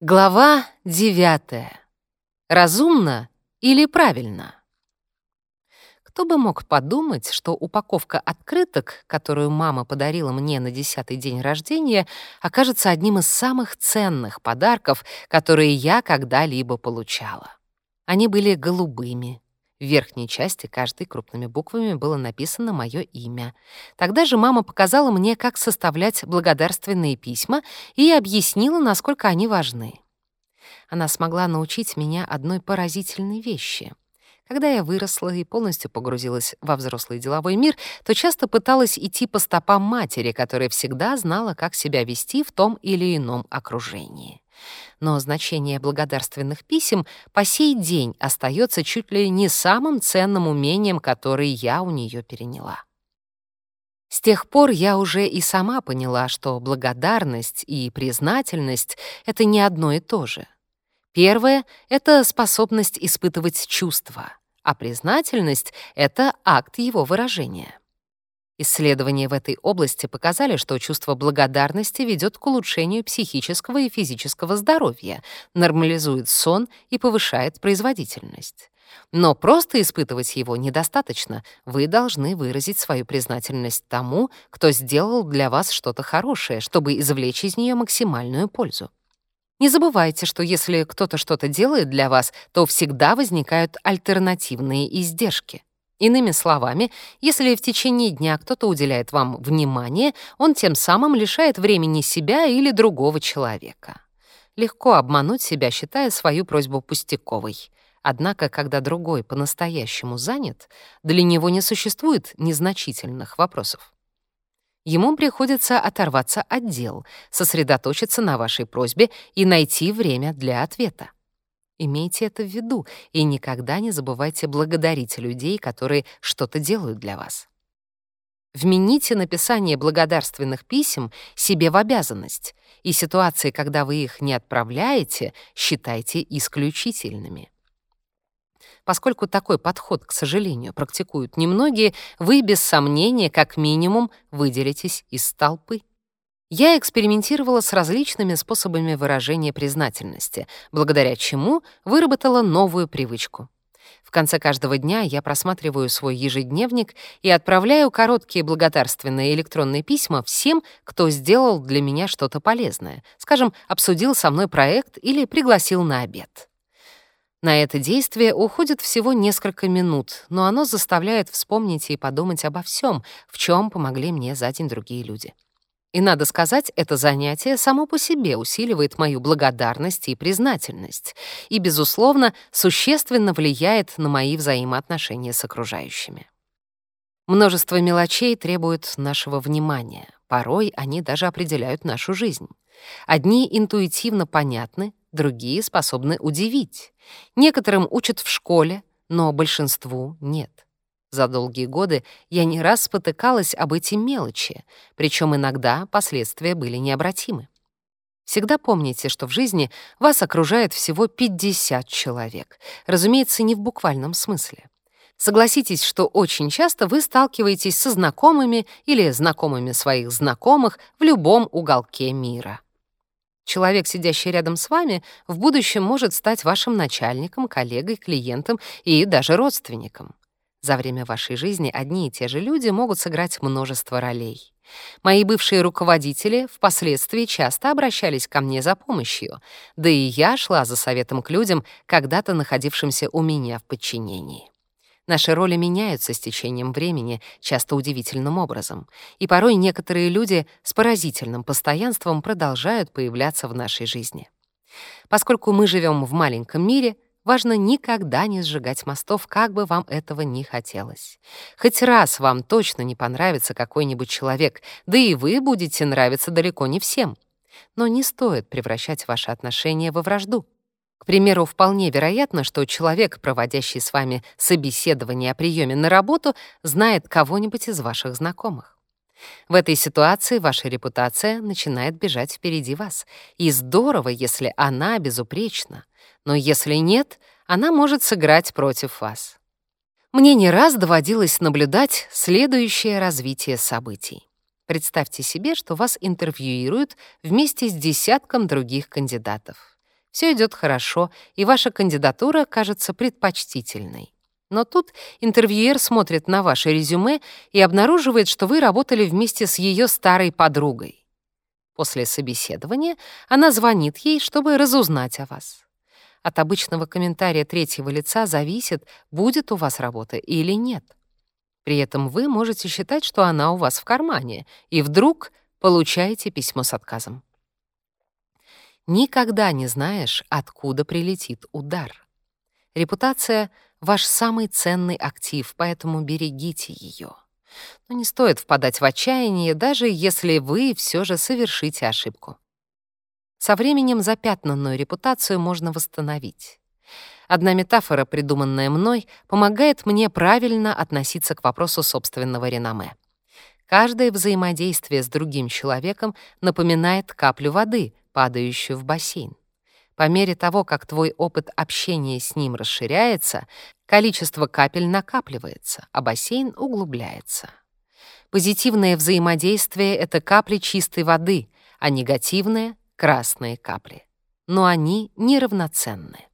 Глава 9. Разумно или правильно? Кто бы мог подумать, что упаковка открыток, которую мама подарила мне на десятый день рождения, окажется одним из самых ценных подарков, которые я когда-либо получала. Они были голубыми, в верхней части каждой крупными буквами было написано мое имя. Тогда же мама показала мне, как составлять благодарственные письма и объяснила, насколько они важны. Она смогла научить меня одной поразительной вещи — когда я выросла и полностью погрузилась во взрослый деловой мир, то часто пыталась идти по стопам матери, которая всегда знала, как себя вести в том или ином окружении но значение благодарственных писем по сей день остается чуть ли не самым ценным умением, которое я у нее переняла. С тех пор я уже и сама поняла, что благодарность и признательность — это не одно и то же. Первое — это способность испытывать чувства, а признательность — это акт его выражения. Исследования в этой области показали, что чувство благодарности ведет к улучшению психического и физического здоровья, нормализует сон и повышает производительность. Но просто испытывать его недостаточно. Вы должны выразить свою признательность тому, кто сделал для вас что-то хорошее, чтобы извлечь из нее максимальную пользу. Не забывайте, что если кто-то что-то делает для вас, то всегда возникают альтернативные издержки. Иными словами, если в течение дня кто-то уделяет вам внимание, он тем самым лишает времени себя или другого человека. Легко обмануть себя, считая свою просьбу пустяковой. Однако, когда другой по-настоящему занят, для него не существует незначительных вопросов. Ему приходится оторваться от дел, сосредоточиться на вашей просьбе и найти время для ответа. Имейте это в виду и никогда не забывайте благодарить людей, которые что-то делают для вас. Вмените написание благодарственных писем себе в обязанность, и ситуации, когда вы их не отправляете, считайте исключительными. Поскольку такой подход, к сожалению, практикуют немногие, вы без сомнения как минимум выделитесь из толпы я экспериментировала с различными способами выражения признательности, благодаря чему выработала новую привычку. В конце каждого дня я просматриваю свой ежедневник и отправляю короткие благодарственные электронные письма всем, кто сделал для меня что-то полезное, скажем, обсудил со мной проект или пригласил на обед. На это действие уходит всего несколько минут, но оно заставляет вспомнить и подумать обо всем, в чем помогли мне за день другие люди. И, надо сказать, это занятие само по себе усиливает мою благодарность и признательность и, безусловно, существенно влияет на мои взаимоотношения с окружающими. Множество мелочей требует нашего внимания, порой они даже определяют нашу жизнь. Одни интуитивно понятны, другие способны удивить. Некоторым учат в школе, но большинству нет. За долгие годы я не раз спотыкалась об эти мелочи, причем иногда последствия были необратимы. Всегда помните, что в жизни вас окружает всего 50 человек. Разумеется, не в буквальном смысле. Согласитесь, что очень часто вы сталкиваетесь со знакомыми или знакомыми своих знакомых в любом уголке мира. Человек, сидящий рядом с вами, в будущем может стать вашим начальником, коллегой, клиентом и даже родственником. За время вашей жизни одни и те же люди могут сыграть множество ролей. Мои бывшие руководители впоследствии часто обращались ко мне за помощью, да и я шла за советом к людям, когда-то находившимся у меня в подчинении. Наши роли меняются с течением времени, часто удивительным образом, и порой некоторые люди с поразительным постоянством продолжают появляться в нашей жизни. Поскольку мы живем в маленьком мире — Важно никогда не сжигать мостов, как бы вам этого не хотелось. Хоть раз вам точно не понравится какой-нибудь человек, да и вы будете нравиться далеко не всем. Но не стоит превращать ваши отношения во вражду. К примеру, вполне вероятно, что человек, проводящий с вами собеседование о приеме на работу, знает кого-нибудь из ваших знакомых. В этой ситуации ваша репутация начинает бежать впереди вас, и здорово, если она безупречна но если нет, она может сыграть против вас. Мне не раз доводилось наблюдать следующее развитие событий. Представьте себе, что вас интервьюируют вместе с десятком других кандидатов. Все идет хорошо, и ваша кандидатура кажется предпочтительной. Но тут интервьюер смотрит на ваше резюме и обнаруживает, что вы работали вместе с ее старой подругой. После собеседования она звонит ей, чтобы разузнать о вас. От обычного комментария третьего лица зависит, будет у вас работа или нет. При этом вы можете считать, что она у вас в кармане, и вдруг получаете письмо с отказом. Никогда не знаешь, откуда прилетит удар. Репутация — ваш самый ценный актив, поэтому берегите ее. Но не стоит впадать в отчаяние, даже если вы все же совершите ошибку. Со временем запятнанную репутацию можно восстановить. Одна метафора, придуманная мной, помогает мне правильно относиться к вопросу собственного реноме. Каждое взаимодействие с другим человеком напоминает каплю воды, падающую в бассейн. По мере того, как твой опыт общения с ним расширяется, количество капель накапливается, а бассейн углубляется. Позитивное взаимодействие — это капли чистой воды, а негативное — красные капли. Но они неравноценны.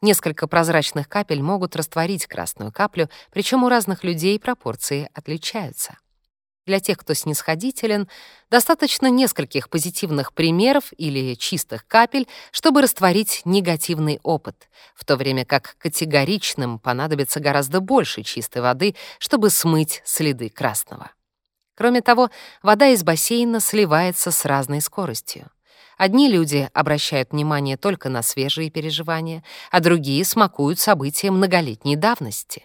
Несколько прозрачных капель могут растворить красную каплю, причем у разных людей пропорции отличаются. Для тех, кто снисходителен, достаточно нескольких позитивных примеров или чистых капель, чтобы растворить негативный опыт, в то время как категоричным понадобится гораздо больше чистой воды, чтобы смыть следы красного. Кроме того, вода из бассейна сливается с разной скоростью. Одни люди обращают внимание только на свежие переживания, а другие смакуют события многолетней давности.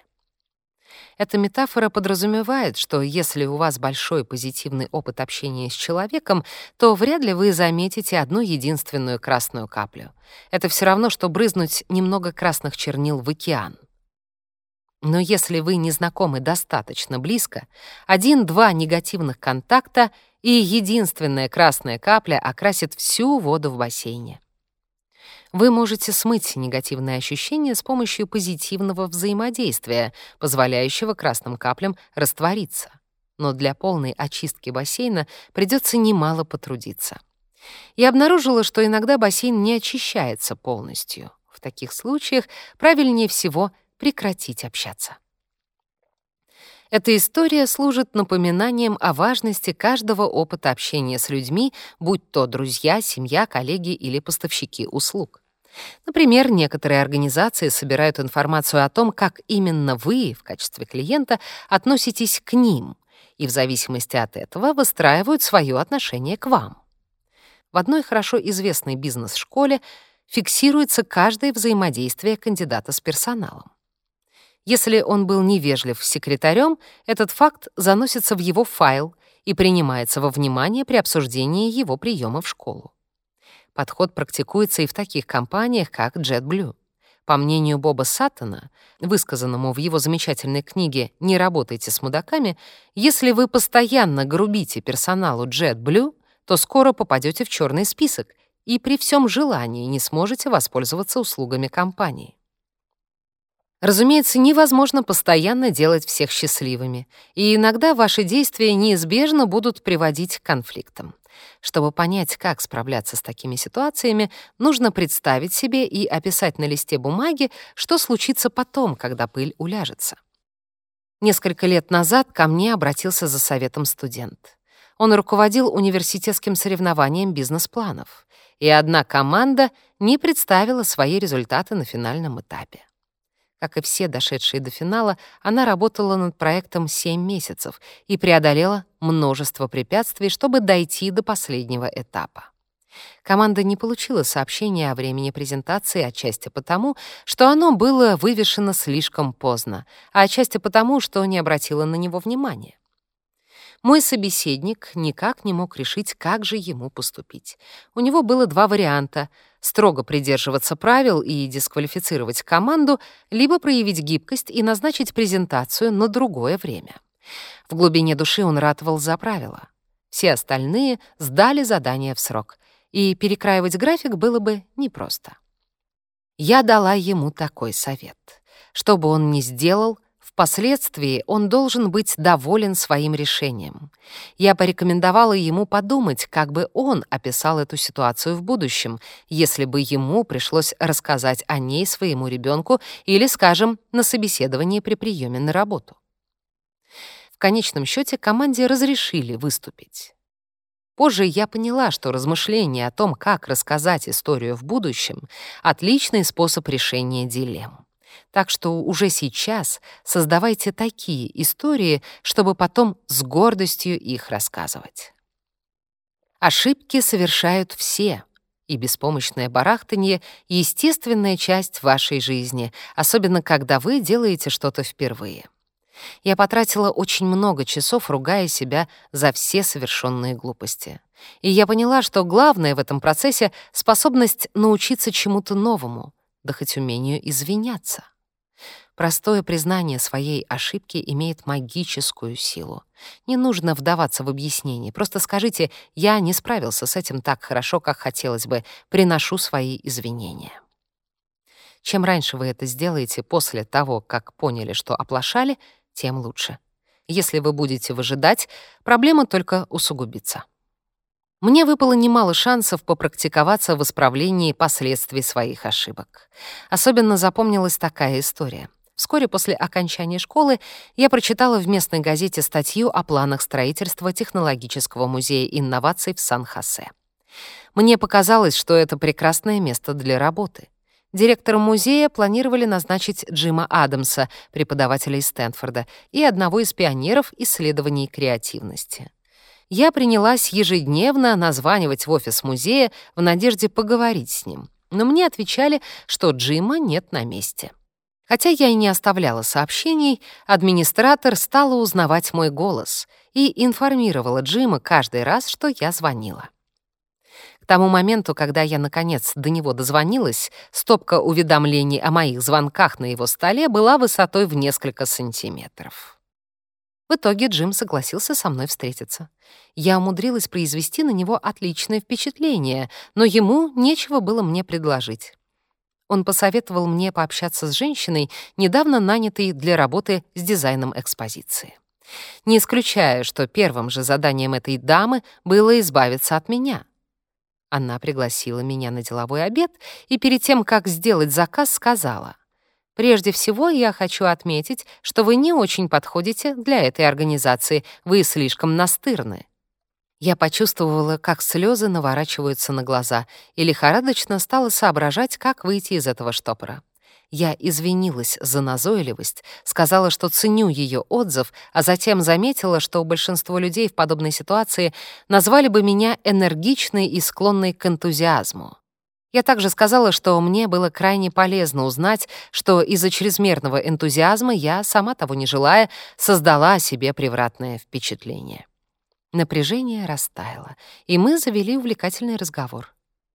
Эта метафора подразумевает, что если у вас большой позитивный опыт общения с человеком, то вряд ли вы заметите одну единственную красную каплю. Это все равно, что брызнуть немного красных чернил в океан. Но если вы не знакомы достаточно близко, один-два негативных контакта — и единственная красная капля окрасит всю воду в бассейне. Вы можете смыть негативные ощущения с помощью позитивного взаимодействия, позволяющего красным каплям раствориться. Но для полной очистки бассейна придется немало потрудиться. Я обнаружила, что иногда бассейн не очищается полностью. В таких случаях правильнее всего прекратить общаться. Эта история служит напоминанием о важности каждого опыта общения с людьми, будь то друзья, семья, коллеги или поставщики услуг. Например, некоторые организации собирают информацию о том, как именно вы в качестве клиента относитесь к ним, и в зависимости от этого выстраивают свое отношение к вам. В одной хорошо известной бизнес-школе фиксируется каждое взаимодействие кандидата с персоналом. Если он был невежлив с секретарем, этот факт заносится в его файл и принимается во внимание при обсуждении его приема в школу. Подход практикуется и в таких компаниях, как JetBlue. По мнению Боба Саттона, высказанному в его замечательной книге «Не работайте с мудаками», если вы постоянно грубите персоналу JetBlue, то скоро попадете в черный список и при всем желании не сможете воспользоваться услугами компании. Разумеется, невозможно постоянно делать всех счастливыми, и иногда ваши действия неизбежно будут приводить к конфликтам. Чтобы понять, как справляться с такими ситуациями, нужно представить себе и описать на листе бумаги, что случится потом, когда пыль уляжется. Несколько лет назад ко мне обратился за советом студент. Он руководил университетским соревнованием бизнес-планов, и одна команда не представила свои результаты на финальном этапе. Как и все дошедшие до финала, она работала над проектом 7 месяцев и преодолела множество препятствий, чтобы дойти до последнего этапа. Команда не получила сообщения о времени презентации отчасти потому, что оно было вывешено слишком поздно, а отчасти потому, что не обратила на него внимания. Мой собеседник никак не мог решить, как же ему поступить. У него было два варианта — строго придерживаться правил и дисквалифицировать команду, либо проявить гибкость и назначить презентацию на другое время. В глубине души он ратовал за правила. Все остальные сдали задание в срок, и перекраивать график было бы непросто. Я дала ему такой совет. Что бы он ни сделал — Впоследствии он должен быть доволен своим решением. Я порекомендовала ему подумать, как бы он описал эту ситуацию в будущем, если бы ему пришлось рассказать о ней своему ребенку или, скажем, на собеседовании при приеме на работу. В конечном счете команде разрешили выступить. Позже я поняла, что размышление о том, как рассказать историю в будущем, — отличный способ решения дилемм. Так что уже сейчас создавайте такие истории, чтобы потом с гордостью их рассказывать. Ошибки совершают все, и беспомощное барахтанье — естественная часть вашей жизни, особенно когда вы делаете что-то впервые. Я потратила очень много часов, ругая себя за все совершенные глупости. И я поняла, что главное в этом процессе — способность научиться чему-то новому, да хоть умению извиняться. Простое признание своей ошибки имеет магическую силу. Не нужно вдаваться в объяснение. Просто скажите «я не справился с этим так хорошо, как хотелось бы, приношу свои извинения». Чем раньше вы это сделаете после того, как поняли, что оплошали, тем лучше. Если вы будете выжидать, проблема только усугубится. Мне выпало немало шансов попрактиковаться в исправлении последствий своих ошибок. Особенно запомнилась такая история — Вскоре после окончания школы я прочитала в местной газете статью о планах строительства технологического музея инноваций в Сан-Хосе. Мне показалось, что это прекрасное место для работы. Директором музея планировали назначить Джима Адамса, преподавателя из Стэнфорда, и одного из пионеров исследований креативности. Я принялась ежедневно названивать в офис музея в надежде поговорить с ним, но мне отвечали, что Джима нет на месте. Хотя я и не оставляла сообщений, администратор стала узнавать мой голос и информировала Джима каждый раз, что я звонила. К тому моменту, когда я, наконец, до него дозвонилась, стопка уведомлений о моих звонках на его столе была высотой в несколько сантиметров. В итоге Джим согласился со мной встретиться. Я умудрилась произвести на него отличное впечатление, но ему нечего было мне предложить он посоветовал мне пообщаться с женщиной, недавно нанятой для работы с дизайном экспозиции. Не исключая, что первым же заданием этой дамы было избавиться от меня. Она пригласила меня на деловой обед и перед тем, как сделать заказ, сказала, «Прежде всего я хочу отметить, что вы не очень подходите для этой организации, вы слишком настырны. Я почувствовала, как слезы наворачиваются на глаза, и лихорадочно стала соображать, как выйти из этого штопора. Я извинилась за назойливость, сказала, что ценю ее отзыв, а затем заметила, что большинство людей в подобной ситуации назвали бы меня энергичной и склонной к энтузиазму. Я также сказала, что мне было крайне полезно узнать, что из-за чрезмерного энтузиазма я, сама того не желая, создала о себе превратное впечатление. Напряжение растаяло, и мы завели увлекательный разговор.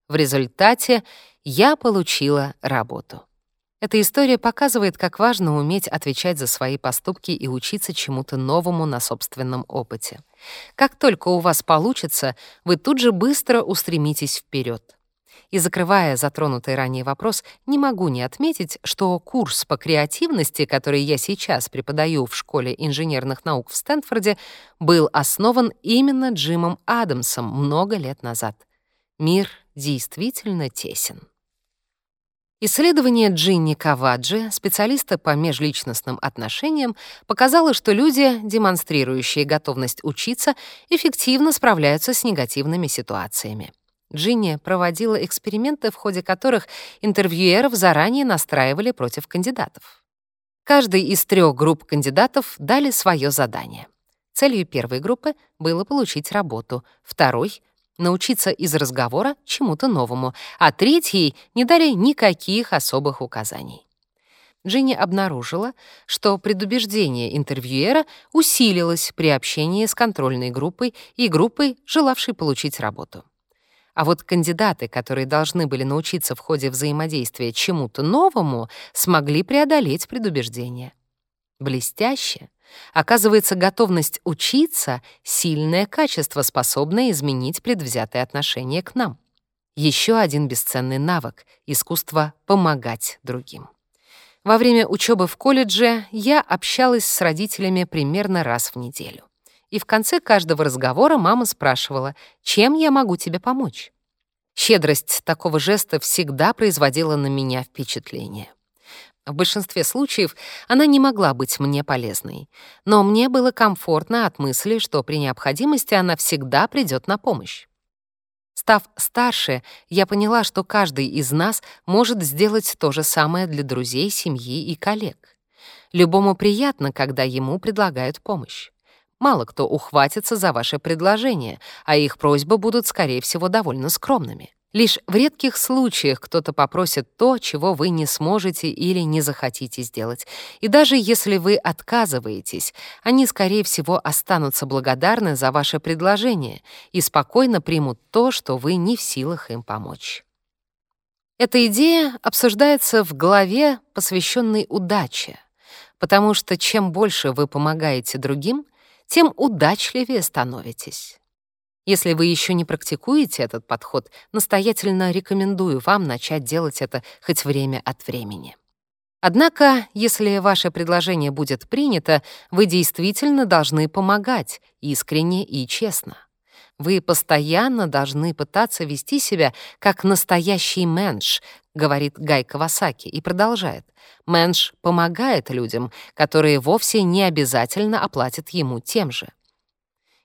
В результате я получила работу. Эта история показывает, как важно уметь отвечать за свои поступки и учиться чему-то новому на собственном опыте. Как только у вас получится, вы тут же быстро устремитесь вперед. И закрывая затронутый ранее вопрос, не могу не отметить, что курс по креативности, который я сейчас преподаю в школе инженерных наук в Стэнфорде, был основан именно Джимом Адамсом много лет назад. Мир действительно тесен. Исследование Джинни Каваджи, специалиста по межличностным отношениям, показало, что люди, демонстрирующие готовность учиться, эффективно справляются с негативными ситуациями. Джинни проводила эксперименты, в ходе которых интервьюеров заранее настраивали против кандидатов. Каждой из трех групп кандидатов дали свое задание. Целью первой группы было получить работу, второй — научиться из разговора чему-то новому, а третьей не дали никаких особых указаний. Джинни обнаружила, что предубеждение интервьюера усилилось при общении с контрольной группой и группой, желавшей получить работу. А вот кандидаты, которые должны были научиться в ходе взаимодействия чему-то новому, смогли преодолеть предубеждение. Блестяще. Оказывается, готовность учиться — сильное качество, способное изменить предвзятое отношение к нам. Еще один бесценный навык — искусство помогать другим. Во время учебы в колледже я общалась с родителями примерно раз в неделю и в конце каждого разговора мама спрашивала, чем я могу тебе помочь. Щедрость такого жеста всегда производила на меня впечатление. В большинстве случаев она не могла быть мне полезной, но мне было комфортно от мысли, что при необходимости она всегда придет на помощь. Став старше, я поняла, что каждый из нас может сделать то же самое для друзей, семьи и коллег. Любому приятно, когда ему предлагают помощь мало кто ухватится за ваше предложение, а их просьбы будут, скорее всего, довольно скромными. Лишь в редких случаях кто-то попросит то, чего вы не сможете или не захотите сделать. И даже если вы отказываетесь, они, скорее всего, останутся благодарны за ваше предложение и спокойно примут то, что вы не в силах им помочь. Эта идея обсуждается в главе, посвященной удаче, потому что чем больше вы помогаете другим — тем удачливее становитесь. Если вы еще не практикуете этот подход, настоятельно рекомендую вам начать делать это хоть время от времени. Однако, если ваше предложение будет принято, вы действительно должны помогать искренне и честно. Вы постоянно должны пытаться вести себя как настоящий менш, говорит Гай Кавасаки и продолжает. Мэнш помогает людям, которые вовсе не обязательно оплатят ему тем же.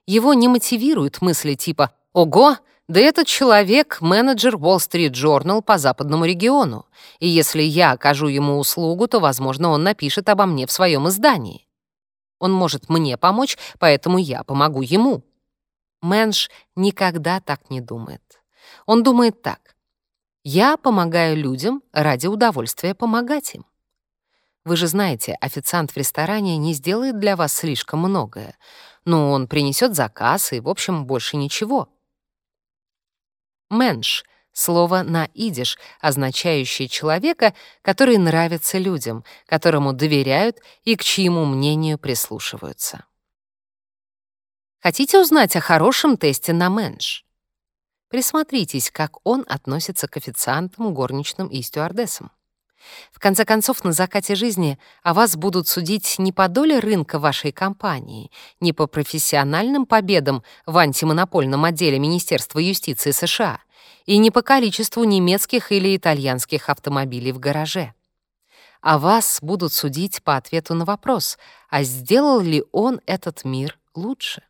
Его не мотивируют мысли типа «Ого, да этот человек — менеджер Wall Street Journal по западному региону, и если я окажу ему услугу, то, возможно, он напишет обо мне в своем издании. Он может мне помочь, поэтому я помогу ему». Мэнш никогда так не думает. Он думает так. Я помогаю людям ради удовольствия помогать им. Вы же знаете, официант в ресторане не сделает для вас слишком многое, но он принесет заказ и, в общем, больше ничего. Менш — слово на идиш, означающее человека, который нравится людям, которому доверяют и к чьему мнению прислушиваются. Хотите узнать о хорошем тесте на менш? Присмотритесь, как он относится к официантам, горничным и стюардессам. В конце концов, на закате жизни о вас будут судить не по доле рынка вашей компании, не по профессиональным победам в антимонопольном отделе Министерства юстиции США и не по количеству немецких или итальянских автомобилей в гараже. А вас будут судить по ответу на вопрос, а сделал ли он этот мир лучше?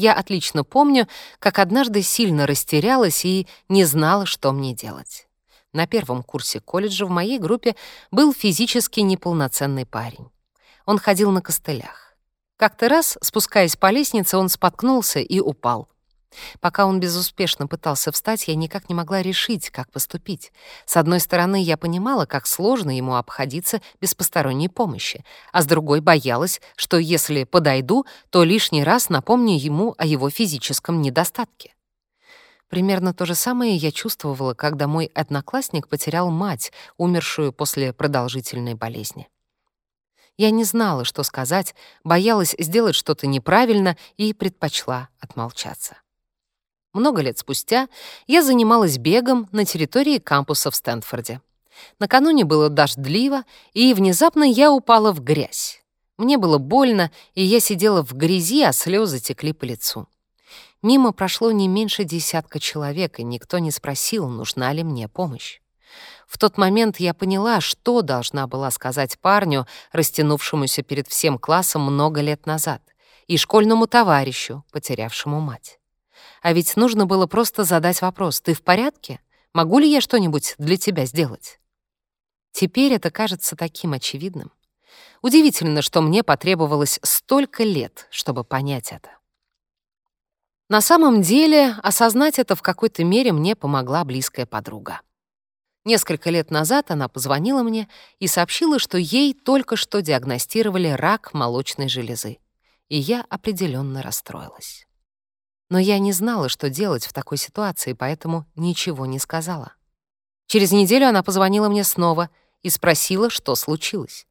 Я отлично помню, как однажды сильно растерялась и не знала, что мне делать. На первом курсе колледжа в моей группе был физически неполноценный парень. Он ходил на костылях. Как-то раз, спускаясь по лестнице, он споткнулся и упал. Пока он безуспешно пытался встать, я никак не могла решить, как поступить. С одной стороны, я понимала, как сложно ему обходиться без посторонней помощи, а с другой боялась, что если подойду, то лишний раз напомню ему о его физическом недостатке. Примерно то же самое я чувствовала, когда мой одноклассник потерял мать, умершую после продолжительной болезни. Я не знала, что сказать, боялась сделать что-то неправильно и предпочла отмолчаться. Много лет спустя я занималась бегом на территории кампуса в Стэнфорде. Накануне было дождливо, и внезапно я упала в грязь. Мне было больно, и я сидела в грязи, а слезы текли по лицу. Мимо прошло не меньше десятка человек, и никто не спросил, нужна ли мне помощь. В тот момент я поняла, что должна была сказать парню, растянувшемуся перед всем классом много лет назад, и школьному товарищу, потерявшему мать. А ведь нужно было просто задать вопрос «Ты в порядке? Могу ли я что-нибудь для тебя сделать?» Теперь это кажется таким очевидным. Удивительно, что мне потребовалось столько лет, чтобы понять это. На самом деле, осознать это в какой-то мере мне помогла близкая подруга. Несколько лет назад она позвонила мне и сообщила, что ей только что диагностировали рак молочной железы. И я определенно расстроилась но я не знала, что делать в такой ситуации, поэтому ничего не сказала. Через неделю она позвонила мне снова и спросила, что случилось.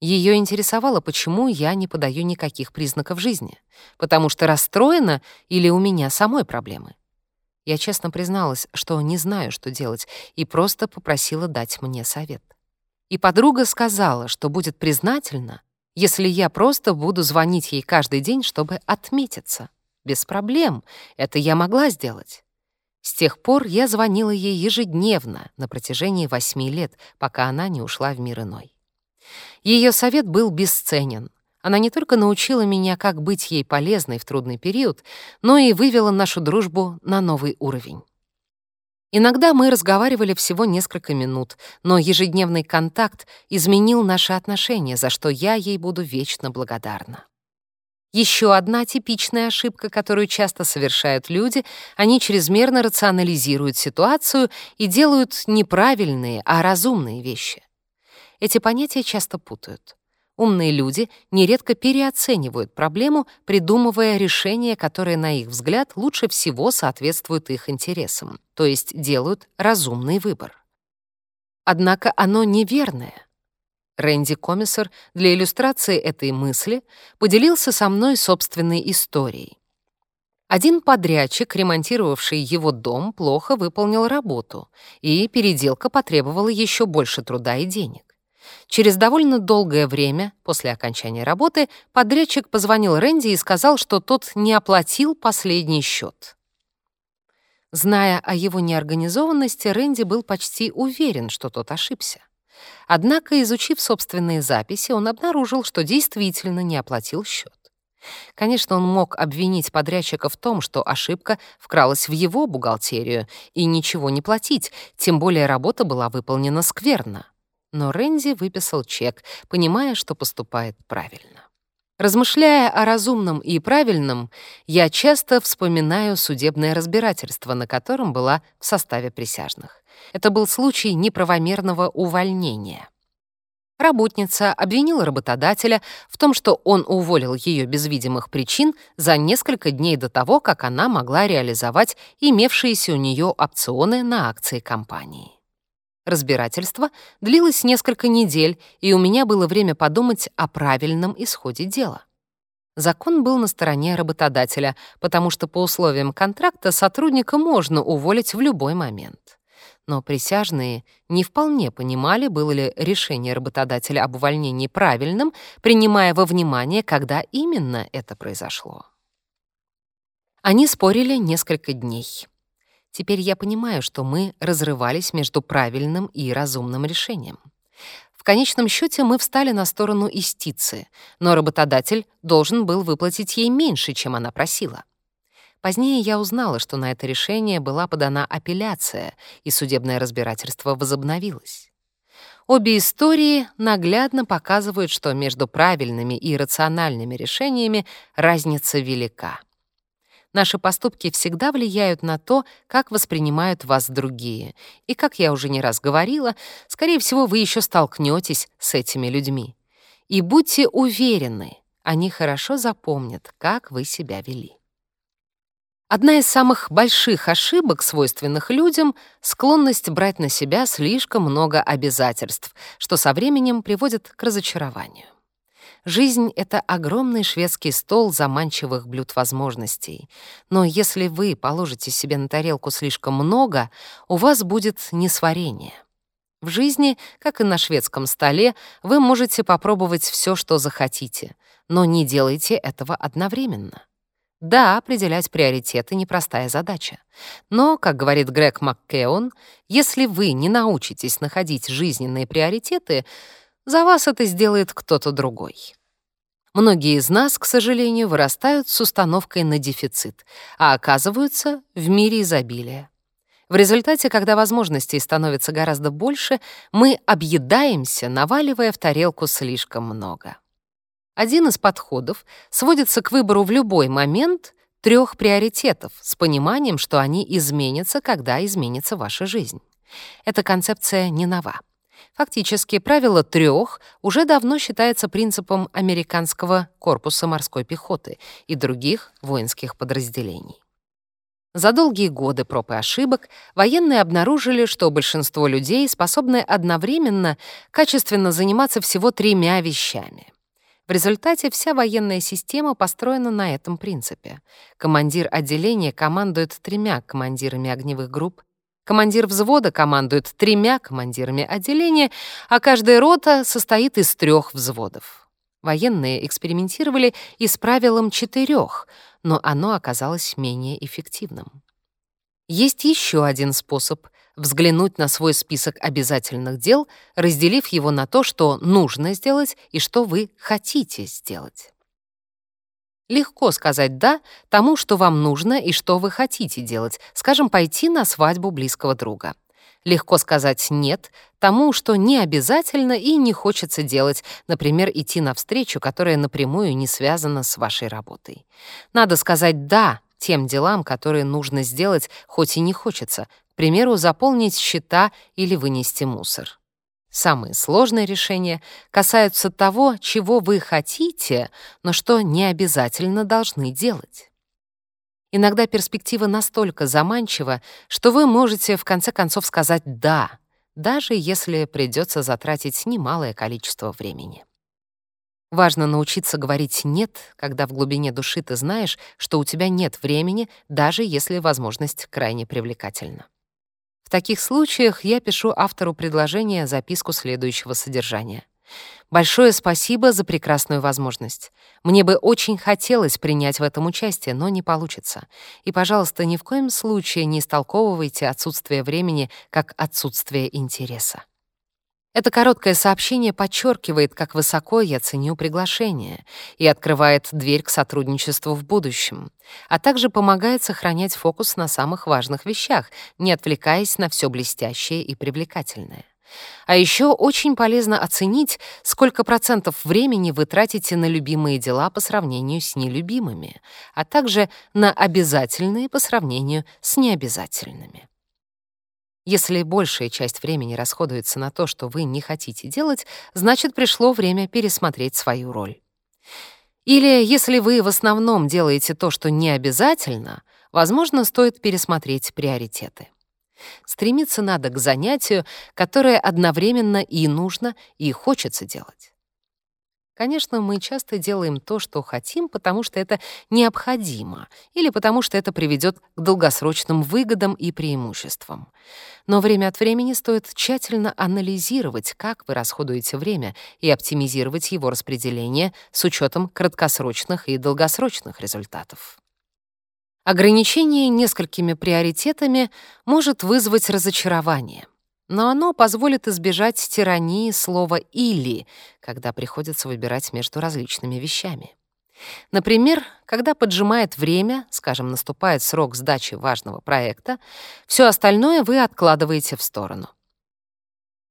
Ее интересовало, почему я не подаю никаких признаков жизни, потому что расстроена или у меня самой проблемы. Я честно призналась, что не знаю, что делать, и просто попросила дать мне совет. И подруга сказала, что будет признательна, если я просто буду звонить ей каждый день, чтобы отметиться. Без проблем. Это я могла сделать. С тех пор я звонила ей ежедневно на протяжении восьми лет, пока она не ушла в мир иной. Ее совет был бесценен. Она не только научила меня, как быть ей полезной в трудный период, но и вывела нашу дружбу на новый уровень. Иногда мы разговаривали всего несколько минут, но ежедневный контакт изменил наши отношения, за что я ей буду вечно благодарна. Еще одна типичная ошибка, которую часто совершают люди, они чрезмерно рационализируют ситуацию и делают неправильные, а разумные вещи. Эти понятия часто путают. Умные люди нередко переоценивают проблему, придумывая решения, которые, на их взгляд, лучше всего соответствуют их интересам, то есть делают разумный выбор. Однако оно неверное. Рэнди Комиссар для иллюстрации этой мысли поделился со мной собственной историей. Один подрядчик, ремонтировавший его дом, плохо выполнил работу, и переделка потребовала еще больше труда и денег. Через довольно долгое время после окончания работы подрядчик позвонил Рэнди и сказал, что тот не оплатил последний счет. Зная о его неорганизованности, Рэнди был почти уверен, что тот ошибся. Однако, изучив собственные записи, он обнаружил, что действительно не оплатил счет. Конечно, он мог обвинить подрядчика в том, что ошибка вкралась в его бухгалтерию, и ничего не платить, тем более работа была выполнена скверно. Но Рэнди выписал чек, понимая, что поступает правильно. Размышляя о разумном и правильном, я часто вспоминаю судебное разбирательство, на котором была в составе присяжных. Это был случай неправомерного увольнения. Работница обвинила работодателя в том, что он уволил ее без видимых причин за несколько дней до того, как она могла реализовать имевшиеся у нее опционы на акции компании. Разбирательство длилось несколько недель, и у меня было время подумать о правильном исходе дела. Закон был на стороне работодателя, потому что по условиям контракта сотрудника можно уволить в любой момент. Но присяжные не вполне понимали, было ли решение работодателя об увольнении правильным, принимая во внимание, когда именно это произошло. Они спорили несколько дней. Теперь я понимаю, что мы разрывались между правильным и разумным решением. В конечном счете мы встали на сторону истицы, но работодатель должен был выплатить ей меньше, чем она просила. Позднее я узнала, что на это решение была подана апелляция, и судебное разбирательство возобновилось. Обе истории наглядно показывают, что между правильными и рациональными решениями разница велика. Наши поступки всегда влияют на то, как воспринимают вас другие. И, как я уже не раз говорила, скорее всего, вы еще столкнетесь с этими людьми. И будьте уверены, они хорошо запомнят, как вы себя вели. Одна из самых больших ошибок, свойственных людям, склонность брать на себя слишком много обязательств, что со временем приводит к разочарованию. Жизнь — это огромный шведский стол заманчивых блюд возможностей. Но если вы положите себе на тарелку слишком много, у вас будет несварение. В жизни, как и на шведском столе, вы можете попробовать все, что захотите, но не делайте этого одновременно. Да, определять приоритеты — непростая задача. Но, как говорит Грег МакКеон, если вы не научитесь находить жизненные приоритеты, за вас это сделает кто-то другой. Многие из нас, к сожалению, вырастают с установкой на дефицит, а оказываются в мире изобилия. В результате, когда возможностей становится гораздо больше, мы объедаемся, наваливая в тарелку слишком много. Один из подходов сводится к выбору в любой момент трех приоритетов с пониманием, что они изменятся, когда изменится ваша жизнь. Эта концепция не нова. Фактически, правило трех уже давно считается принципом американского корпуса морской пехоты и других воинских подразделений. За долгие годы проб и ошибок военные обнаружили, что большинство людей способны одновременно качественно заниматься всего тремя вещами — в результате вся военная система построена на этом принципе. Командир отделения командует тремя командирами огневых групп, командир взвода командует тремя командирами отделения, а каждая рота состоит из трех взводов. Военные экспериментировали и с правилом четырех, но оно оказалось менее эффективным. Есть еще один способ — взглянуть на свой список обязательных дел, разделив его на то, что нужно сделать и что вы хотите сделать. Легко сказать «да» тому, что вам нужно и что вы хотите делать, скажем, пойти на свадьбу близкого друга. Легко сказать «нет» тому, что не обязательно и не хочется делать, например, идти на встречу, которая напрямую не связана с вашей работой. Надо сказать «да» тем делам, которые нужно сделать, хоть и не хочется, к примеру, заполнить счета или вынести мусор. Самые сложные решения касаются того, чего вы хотите, но что не обязательно должны делать. Иногда перспектива настолько заманчива, что вы можете в конце концов сказать «да», даже если придется затратить немалое количество времени. Важно научиться говорить «нет», когда в глубине души ты знаешь, что у тебя нет времени, даже если возможность крайне привлекательна. В таких случаях я пишу автору предложения записку следующего содержания. «Большое спасибо за прекрасную возможность. Мне бы очень хотелось принять в этом участие, но не получится. И, пожалуйста, ни в коем случае не истолковывайте отсутствие времени как отсутствие интереса». Это короткое сообщение подчеркивает, как высоко я ценю приглашение и открывает дверь к сотрудничеству в будущем, а также помогает сохранять фокус на самых важных вещах, не отвлекаясь на все блестящее и привлекательное. А еще очень полезно оценить, сколько процентов времени вы тратите на любимые дела по сравнению с нелюбимыми, а также на обязательные по сравнению с необязательными. Если большая часть времени расходуется на то, что вы не хотите делать, значит, пришло время пересмотреть свою роль. Или если вы в основном делаете то, что не обязательно, возможно, стоит пересмотреть приоритеты. Стремиться надо к занятию, которое одновременно и нужно, и хочется делать. Конечно, мы часто делаем то, что хотим, потому что это необходимо или потому что это приведет к долгосрочным выгодам и преимуществам. Но время от времени стоит тщательно анализировать, как вы расходуете время, и оптимизировать его распределение с учетом краткосрочных и долгосрочных результатов. Ограничение несколькими приоритетами может вызвать разочарование — но оно позволит избежать тирании слова «или», когда приходится выбирать между различными вещами. Например, когда поджимает время, скажем, наступает срок сдачи важного проекта, все остальное вы откладываете в сторону.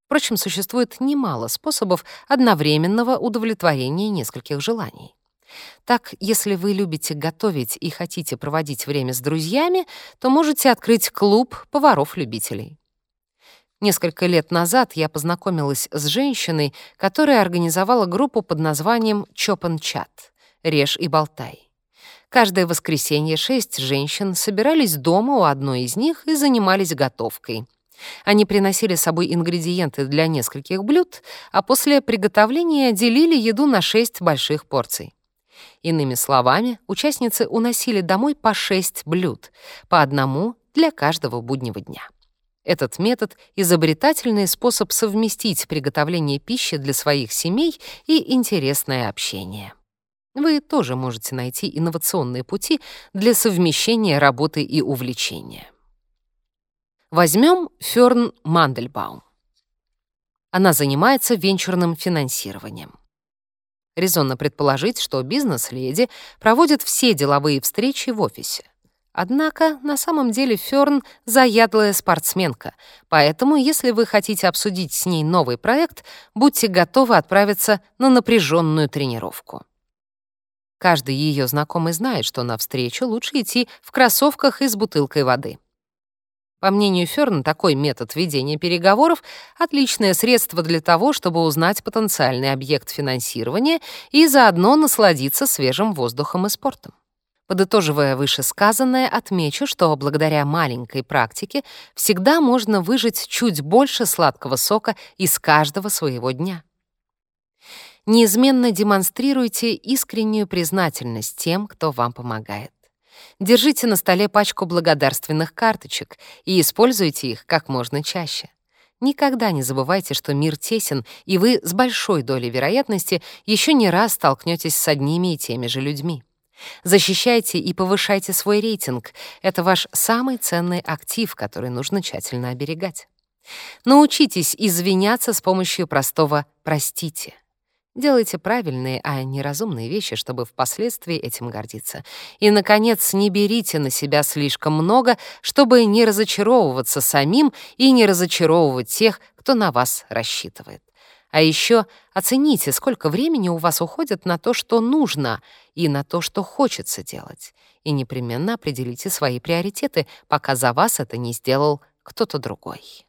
Впрочем, существует немало способов одновременного удовлетворения нескольких желаний. Так, если вы любите готовить и хотите проводить время с друзьями, то можете открыть клуб поваров-любителей. Несколько лет назад я познакомилась с женщиной, которая организовала группу под названием «Чопан-чат» — «Режь и болтай». Каждое воскресенье шесть женщин собирались дома у одной из них и занимались готовкой. Они приносили с собой ингредиенты для нескольких блюд, а после приготовления делили еду на шесть больших порций. Иными словами, участницы уносили домой по шесть блюд, по одному для каждого буднего дня. Этот метод — изобретательный способ совместить приготовление пищи для своих семей и интересное общение. Вы тоже можете найти инновационные пути для совмещения работы и увлечения. Возьмем Ферн Мандельбаум. Она занимается венчурным финансированием. Резонно предположить, что бизнес-леди проводит все деловые встречи в офисе. Однако на самом деле Ферн заядлая спортсменка, поэтому если вы хотите обсудить с ней новый проект, будьте готовы отправиться на напряженную тренировку. Каждый ее знакомый знает, что на встречу лучше идти в кроссовках и с бутылкой воды. По мнению Ферн, такой метод ведения переговоров — отличное средство для того, чтобы узнать потенциальный объект финансирования и заодно насладиться свежим воздухом и спортом. Подытоживая вышесказанное, отмечу, что благодаря маленькой практике всегда можно выжать чуть больше сладкого сока из каждого своего дня. Неизменно демонстрируйте искреннюю признательность тем, кто вам помогает. Держите на столе пачку благодарственных карточек и используйте их как можно чаще. Никогда не забывайте, что мир тесен, и вы с большой долей вероятности еще не раз столкнётесь с одними и теми же людьми. Защищайте и повышайте свой рейтинг. Это ваш самый ценный актив, который нужно тщательно оберегать. Научитесь извиняться с помощью простого «простите». Делайте правильные, а не разумные вещи, чтобы впоследствии этим гордиться. И, наконец, не берите на себя слишком много, чтобы не разочаровываться самим и не разочаровывать тех, кто на вас рассчитывает. А еще оцените, сколько времени у вас уходит на то, что нужно, и на то, что хочется делать. И непременно определите свои приоритеты, пока за вас это не сделал кто-то другой.